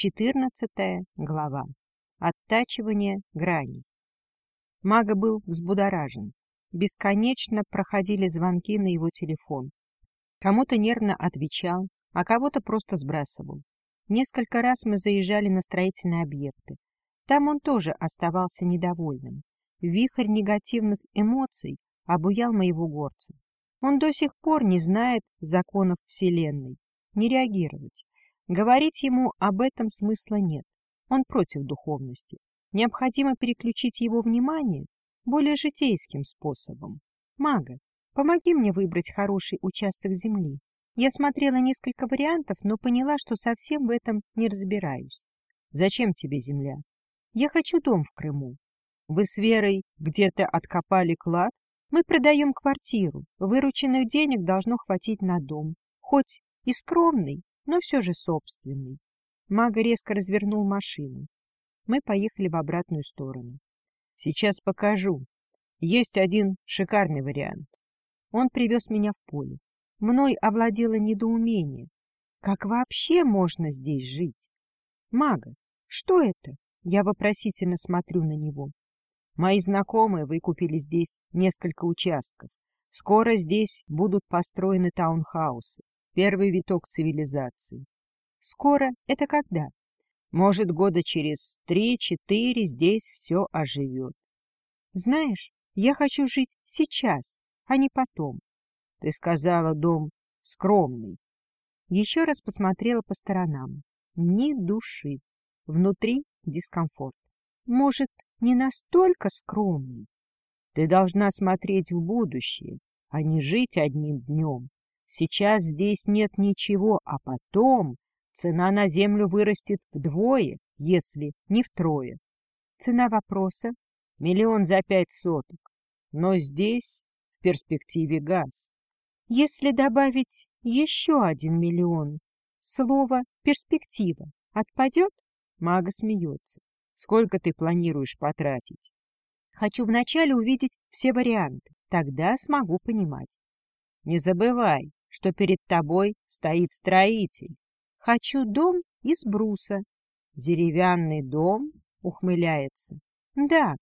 Четырнадцатая глава. Оттачивание грани. Мага был взбудоражен. Бесконечно проходили звонки на его телефон. Кому-то нервно отвечал, а кого-то просто сбрасывал. Несколько раз мы заезжали на строительные объекты. Там он тоже оставался недовольным. Вихрь негативных эмоций обуял моего горца. Он до сих пор не знает законов Вселенной. Не реагировать. Говорить ему об этом смысла нет. Он против духовности. Необходимо переключить его внимание более житейским способом. Мага, помоги мне выбрать хороший участок земли. Я смотрела несколько вариантов, но поняла, что совсем в этом не разбираюсь. Зачем тебе земля? Я хочу дом в Крыму. Вы с Верой где-то откопали клад? Мы продаем квартиру. Вырученных денег должно хватить на дом. Хоть и скромный, но все же собственный. Мага резко развернул машину. Мы поехали в обратную сторону. Сейчас покажу. Есть один шикарный вариант. Он привез меня в поле. Мной овладело недоумение. Как вообще можно здесь жить? Мага, что это? Я вопросительно смотрю на него. Мои знакомые выкупили здесь несколько участков. Скоро здесь будут построены таунхаусы. Первый виток цивилизации. Скоро — это когда? Может, года через три-четыре здесь все оживет. Знаешь, я хочу жить сейчас, а не потом. Ты сказала, дом скромный. Еще раз посмотрела по сторонам. Ни души. Внутри дискомфорт. Может, не настолько скромный? Ты должна смотреть в будущее, а не жить одним днем. Сейчас здесь нет ничего, а потом цена на землю вырастет вдвое, если не втрое. Цена вопроса — миллион за пять соток. Но здесь в перспективе газ. Если добавить еще один миллион, слово «перспектива» отпадет? Мага смеется. Сколько ты планируешь потратить? Хочу вначале увидеть все варианты, тогда смогу понимать. Не забывай, что перед тобой стоит строитель. Хочу дом из бруса. Деревянный дом ухмыляется. Да.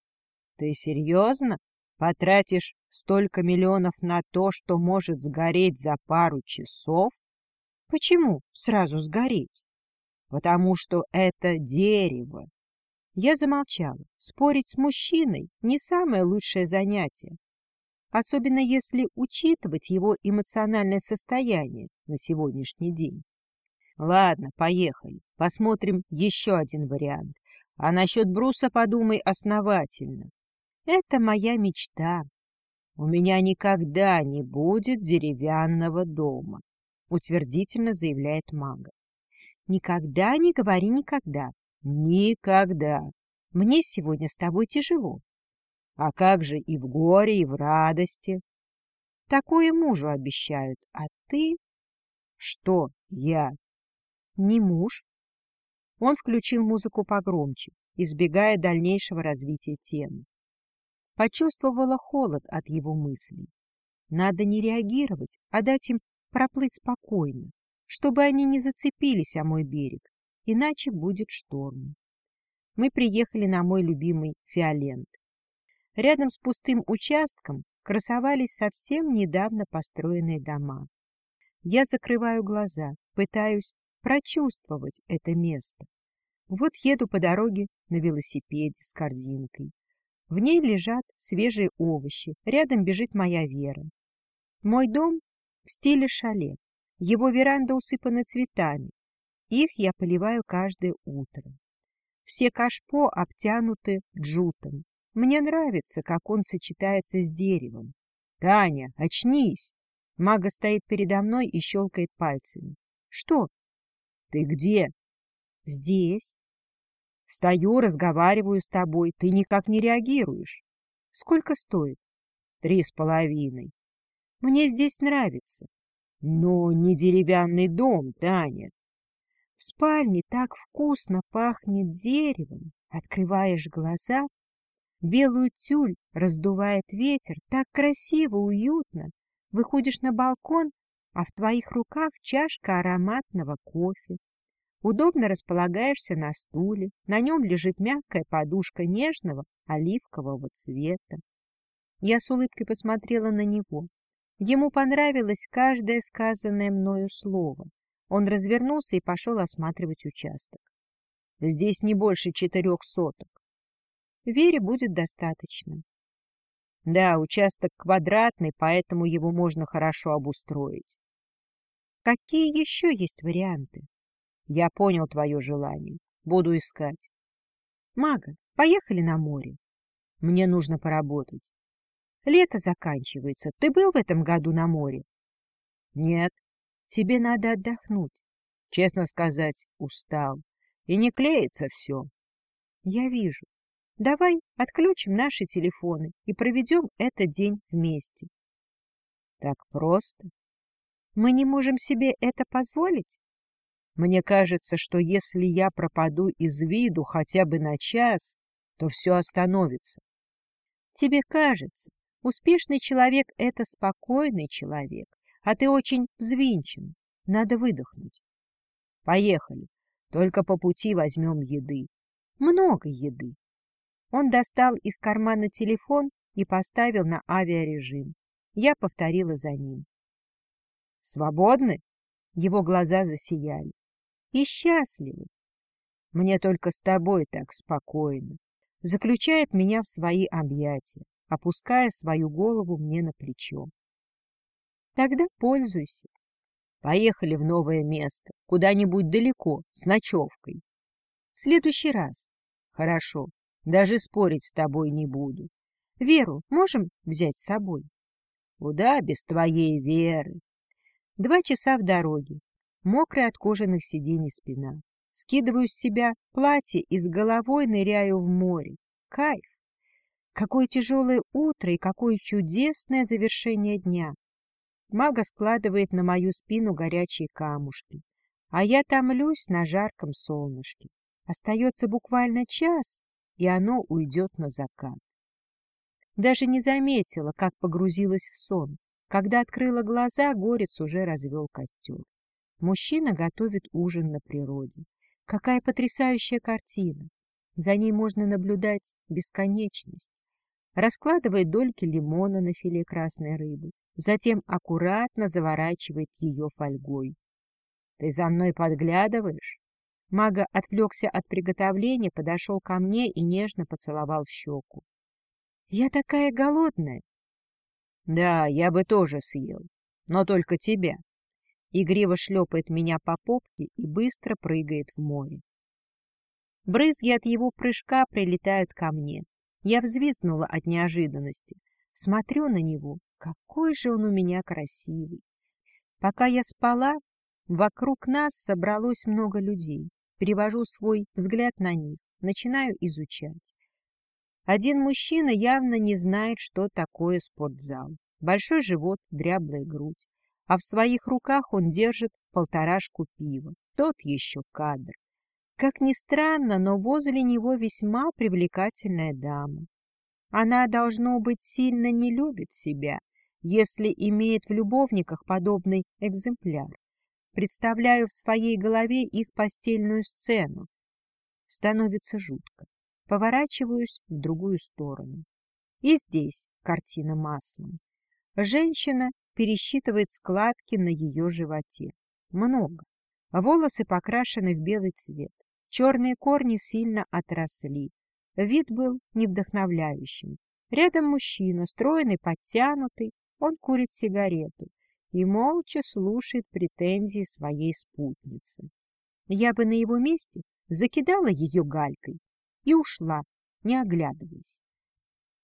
Ты серьезно? Потратишь столько миллионов на то, что может сгореть за пару часов? Почему сразу сгореть? Потому что это дерево. Я замолчала. Спорить с мужчиной — не самое лучшее занятие особенно если учитывать его эмоциональное состояние на сегодняшний день. Ладно, поехали. Посмотрим еще один вариант. А насчет бруса подумай основательно. Это моя мечта. У меня никогда не будет деревянного дома, утвердительно заявляет мага. Никогда не говори никогда. Никогда. Мне сегодня с тобой тяжело. А как же и в горе, и в радости? Такое мужу обещают, а ты... Что я? Не муж. Он включил музыку погромче, избегая дальнейшего развития темы. Почувствовала холод от его мыслей. Надо не реагировать, а дать им проплыть спокойно, чтобы они не зацепились о мой берег, иначе будет шторм. Мы приехали на мой любимый Фиолент. Рядом с пустым участком красовались совсем недавно построенные дома. Я закрываю глаза, пытаюсь прочувствовать это место. Вот еду по дороге на велосипеде с корзинкой. В ней лежат свежие овощи, рядом бежит моя Вера. Мой дом в стиле шале. Его веранда усыпана цветами. Их я поливаю каждое утро. Все кашпо обтянуты джутом, мне нравится, как он сочетается с деревом. — Таня, очнись! Мага стоит передо мной и щелкает пальцами. — Что? — Ты где? — Здесь. — Стою, разговариваю с тобой. Ты никак не реагируешь. — Сколько стоит? — Три с половиной. — Мне здесь нравится. — Но не деревянный дом, Таня. В спальне так вкусно пахнет деревом. Открываешь глаза Белую тюль раздувает ветер, так красиво, уютно. Выходишь на балкон, а в твоих руках чашка ароматного кофе. Удобно располагаешься на стуле, на нем лежит мягкая подушка нежного оливкового цвета. Я с улыбкой посмотрела на него. Ему понравилось каждое сказанное мною слово. Он развернулся и пошел осматривать участок. Здесь не больше четырех соток. Вере будет достаточно. Да, участок квадратный, поэтому его можно хорошо обустроить. Какие еще есть варианты? Я понял твое желание. Буду искать. Мага, поехали на море. Мне нужно поработать. Лето заканчивается. Ты был в этом году на море? Нет. Тебе надо отдохнуть. Честно сказать, устал. И не клеится все. Я вижу. Давай отключим наши телефоны и проведем этот день вместе. Так просто. Мы не можем себе это позволить? Мне кажется, что если я пропаду из виду хотя бы на час, то все остановится. Тебе кажется, успешный человек — это спокойный человек, а ты очень взвинчен. Надо выдохнуть. Поехали. Только по пути возьмем еды. Много еды. Он достал из кармана телефон и поставил на авиарежим. Я повторила за ним. «Свободны?» Его глаза засияли. «И счастливы. Мне только с тобой так спокойно». Заключает меня в свои объятия, опуская свою голову мне на плечо. Тогда пользуйся. Поехали в новое место, куда-нибудь далеко, с ночевкой. В следующий раз. Хорошо, даже спорить с тобой не буду. Веру можем взять с собой? Куда без твоей веры? Два часа в дороге, мокрая от кожаных сидений спина. Скидываю с себя платье и с головой ныряю в море. Кайф! Какое тяжелое утро и какое чудесное завершение дня! Мага складывает на мою спину горячие камушки, а я томлюсь на жарком солнышке. Остается буквально час, и оно уйдет на закат. Даже не заметила, как погрузилась в сон. Когда открыла глаза, Горец уже развел костер. Мужчина готовит ужин на природе. Какая потрясающая картина! За ней можно наблюдать бесконечность. Раскладывает дольки лимона на филе красной рыбы, затем аккуратно заворачивает ее фольгой. — Ты за мной подглядываешь? Мага отвлекся от приготовления, подошел ко мне и нежно поцеловал в щеку. — Я такая голодная. — Да, я бы тоже съел, но только тебя. Игриво шлепает меня по попке и быстро прыгает в море. Брызги от его прыжка прилетают ко мне. Я взвизгнула от неожиданности. Смотрю на него, какой же он у меня красивый. Пока я спала, вокруг нас собралось много людей. Перевожу свой взгляд на них, начинаю изучать. Один мужчина явно не знает, что такое спортзал. Большой живот, дряблая грудь. А в своих руках он держит полторашку пива. Тот еще кадр. Как ни странно, но возле него весьма привлекательная дама. Она, должно быть, сильно не любит себя, если имеет в любовниках подобный экземпляр. Представляю в своей голове их постельную сцену. Становится жутко. Поворачиваюсь в другую сторону. И здесь картина маслом. Женщина пересчитывает складки на ее животе. Много. Волосы покрашены в белый цвет. Черные корни сильно отросли. Вид был невдохновляющим. Рядом мужчина, стройный, подтянутый, он курит сигарету и молча слушает претензии своей спутницы. Я бы на его месте закидала ее галькой и ушла, не оглядываясь.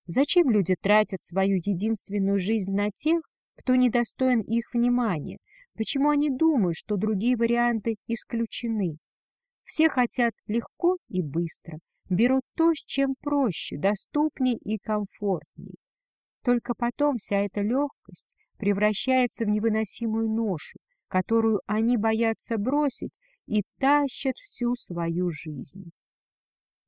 Зачем люди тратят свою единственную жизнь на тех, кто недостоин их внимания? Почему они думают, что другие варианты исключены? Все хотят легко и быстро, берут то, с чем проще, доступнее и комфортнее. Только потом вся эта легкость превращается в невыносимую ношу, которую они боятся бросить и тащат всю свою жизнь.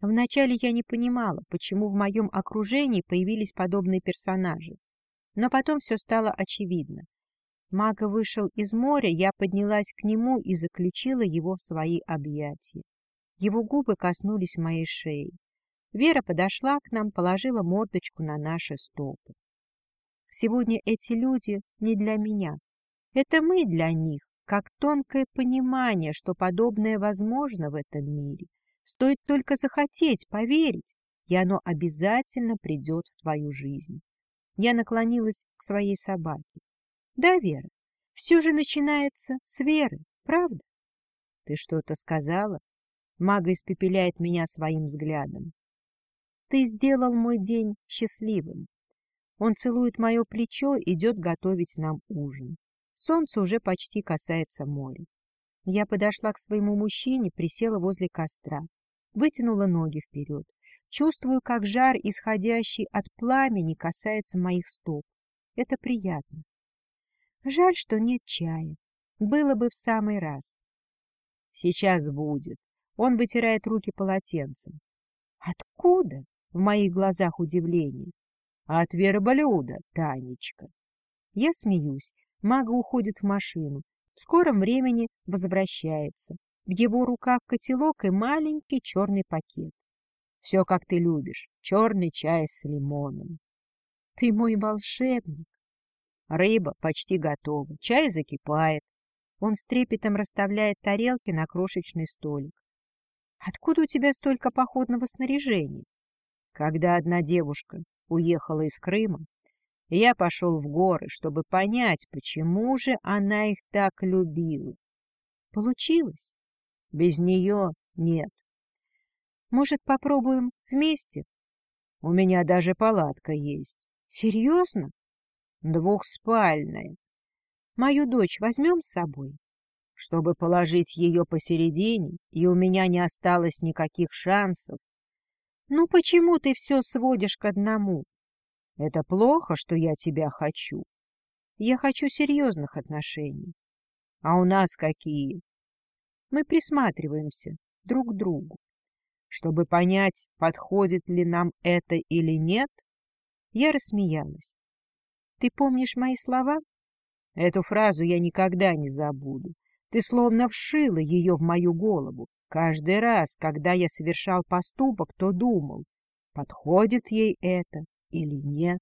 Вначале я не понимала, почему в моем окружении появились подобные персонажи, но потом все стало очевидно. Мага вышел из моря, я поднялась к нему и заключила его в свои объятия. Его губы коснулись моей шеи. Вера подошла к нам, положила мордочку на наши стопы. Сегодня эти люди не для меня. Это мы для них, как тонкое понимание, что подобное возможно в этом мире. Стоит только захотеть, поверить, и оно обязательно придет в твою жизнь. Я наклонилась к своей собаке. Да, Вера, все же начинается с веры, правда? Ты что-то сказала? Мага испепеляет меня своим взглядом. Ты сделал мой день счастливым. Он целует мое плечо, идет готовить нам ужин. Солнце уже почти касается моря. Я подошла к своему мужчине, присела возле костра, вытянула ноги вперед. Чувствую, как жар, исходящий от пламени, касается моих стоп. Это приятно. Жаль, что нет чая. Было бы в самый раз. Сейчас будет. Он вытирает руки полотенцем. Откуда? В моих глазах удивление. От верблюда, Танечка. Я смеюсь. Мага уходит в машину. В скором времени возвращается. В его руках котелок и маленький черный пакет. Все, как ты любишь. Черный чай с лимоном. Ты мой волшебник. Рыба почти готова. Чай закипает. Он с трепетом расставляет тарелки на крошечный столик. Откуда у тебя столько походного снаряжения? Когда одна девушка уехала из Крыма, я пошел в горы, чтобы понять, почему же она их так любила. Получилось? Без нее нет. Может, попробуем вместе? У меня даже палатка есть. Серьезно? Двухспальная. Мою дочь возьмем с собой? Чтобы положить ее посередине, и у меня не осталось никаких шансов. Ну почему ты все сводишь к одному? Это плохо, что я тебя хочу. Я хочу серьезных отношений. А у нас какие? Мы присматриваемся друг к другу. Чтобы понять, подходит ли нам это или нет, я рассмеялась. Ты помнишь мои слова? Эту фразу я никогда не забуду. Ты словно вшила ее в мою голову. Каждый раз, когда я совершал поступок, то думал, подходит ей это или нет.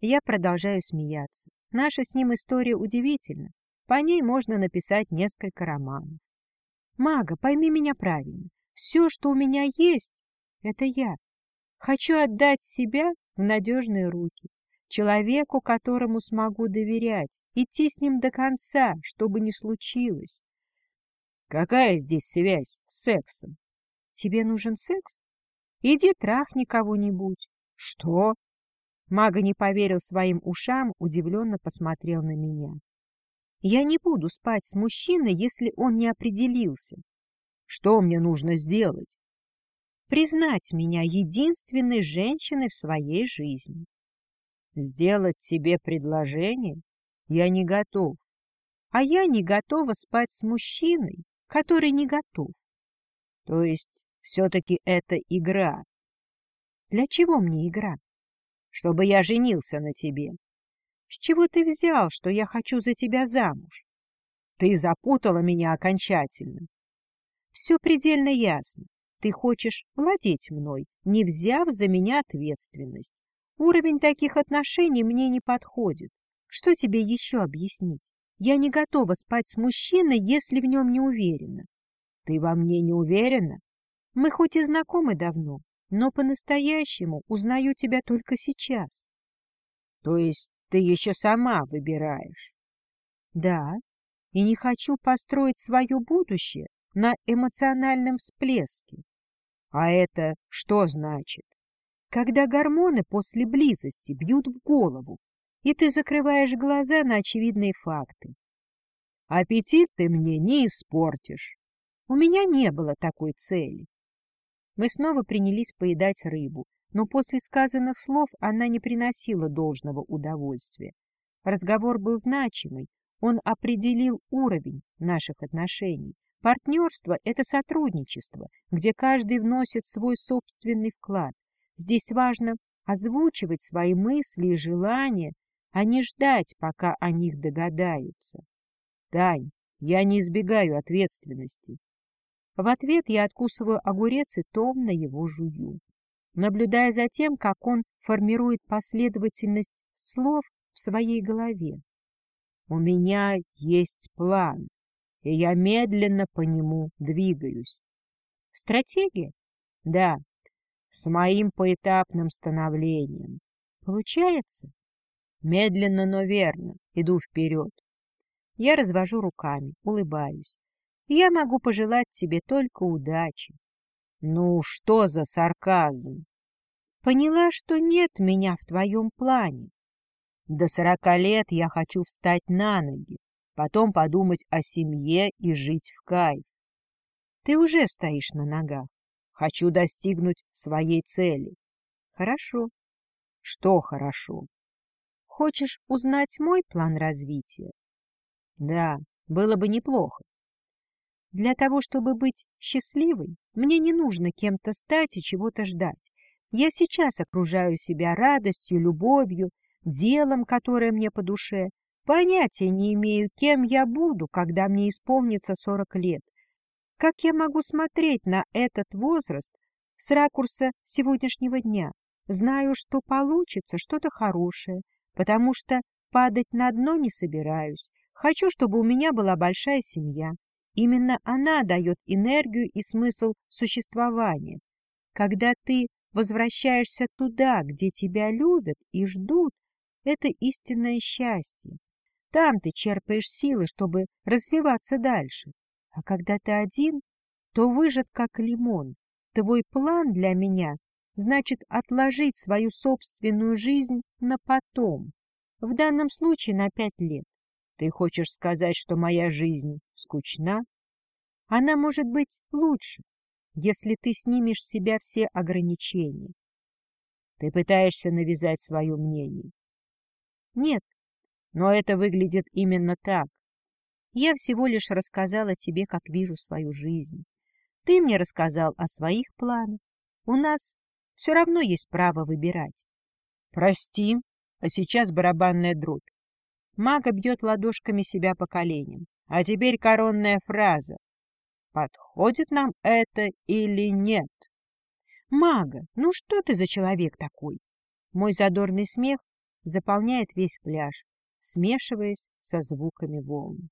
Я продолжаю смеяться. Наша с ним история удивительна. По ней можно написать несколько романов. Мага, пойми меня правильно. Все, что у меня есть, это я. Хочу отдать себя в надежные руки. Человеку, которому смогу доверять, идти с ним до конца, что бы ни случилось. Какая здесь связь с сексом? Тебе нужен секс? Иди трахни кого-нибудь. Что? Мага не поверил своим ушам, удивленно посмотрел на меня. Я не буду спать с мужчиной, если он не определился. Что мне нужно сделать? Признать меня единственной женщиной в своей жизни. Сделать тебе предложение? Я не готов. А я не готова спать с мужчиной, который не готов. То есть все-таки это игра, для чего мне игра? Чтобы я женился на тебе. С чего ты взял, что я хочу за тебя замуж? Ты запутала меня окончательно. Все предельно ясно. Ты хочешь владеть мной, не взяв за меня ответственность. Уровень таких отношений мне не подходит. Что тебе еще объяснить? Я не готова спать с мужчиной, если в нем не уверена. Ты во мне не уверена? Мы хоть и знакомы давно, но по-настоящему узнаю тебя только сейчас. То есть ты еще сама выбираешь? Да, и не хочу построить свое будущее на эмоциональном всплеске. А это что значит? Когда гормоны после близости бьют в голову, и ты закрываешь глаза на очевидные факты. Аппетит ты мне не испортишь. У меня не было такой цели. Мы снова принялись поедать рыбу, но после сказанных слов она не приносила должного удовольствия. Разговор был значимый, он определил уровень наших отношений. Партнерство — это сотрудничество, где каждый вносит свой собственный вклад. Здесь важно озвучивать свои мысли и желания, а не ждать, пока о них догадаются. Тань, я не избегаю ответственности. В ответ я откусываю огурец и томно его жую, наблюдая за тем, как он формирует последовательность слов в своей голове. У меня есть план, и я медленно по нему двигаюсь. Стратегия? Да, с моим поэтапным становлением. Получается? Медленно, но верно, иду вперед. Я развожу руками, улыбаюсь. Я могу пожелать тебе только удачи. Ну, что за сарказм? Поняла, что нет меня в твоем плане. До сорока лет я хочу встать на ноги, потом подумать о семье и жить в кайф. Ты уже стоишь на ногах. Хочу достигнуть своей цели. Хорошо. Что хорошо? Хочешь узнать мой план развития? Да, было бы неплохо. Для того, чтобы быть счастливой, мне не нужно кем-то стать и чего-то ждать. Я сейчас окружаю себя радостью, любовью, делом, которое мне по душе. Понятия не имею, кем я буду, когда мне исполнится сорок лет. Как я могу смотреть на этот возраст с ракурса сегодняшнего дня? Знаю, что получится что-то хорошее, потому что падать на дно не собираюсь. Хочу, чтобы у меня была большая семья. Именно она дает энергию и смысл существования. Когда ты возвращаешься туда, где тебя любят и ждут, это истинное счастье. Там ты черпаешь силы, чтобы развиваться дальше. А когда ты один, то выжат как лимон. Твой план для меня значит отложить свою собственную жизнь на потом, в данном случае на пять лет. Ты хочешь сказать, что моя жизнь скучна? Она может быть лучше, если ты снимешь с себя все ограничения. Ты пытаешься навязать свое мнение. Нет, но это выглядит именно так. Я всего лишь рассказала тебе, как вижу свою жизнь. Ты мне рассказал о своих планах. У нас все равно есть право выбирать. Прости, а сейчас барабанная дробь. Мага бьет ладошками себя по коленям. А теперь коронная фраза. Подходит нам это или нет? Мага, ну что ты за человек такой? Мой задорный смех заполняет весь пляж, смешиваясь со звуками волн.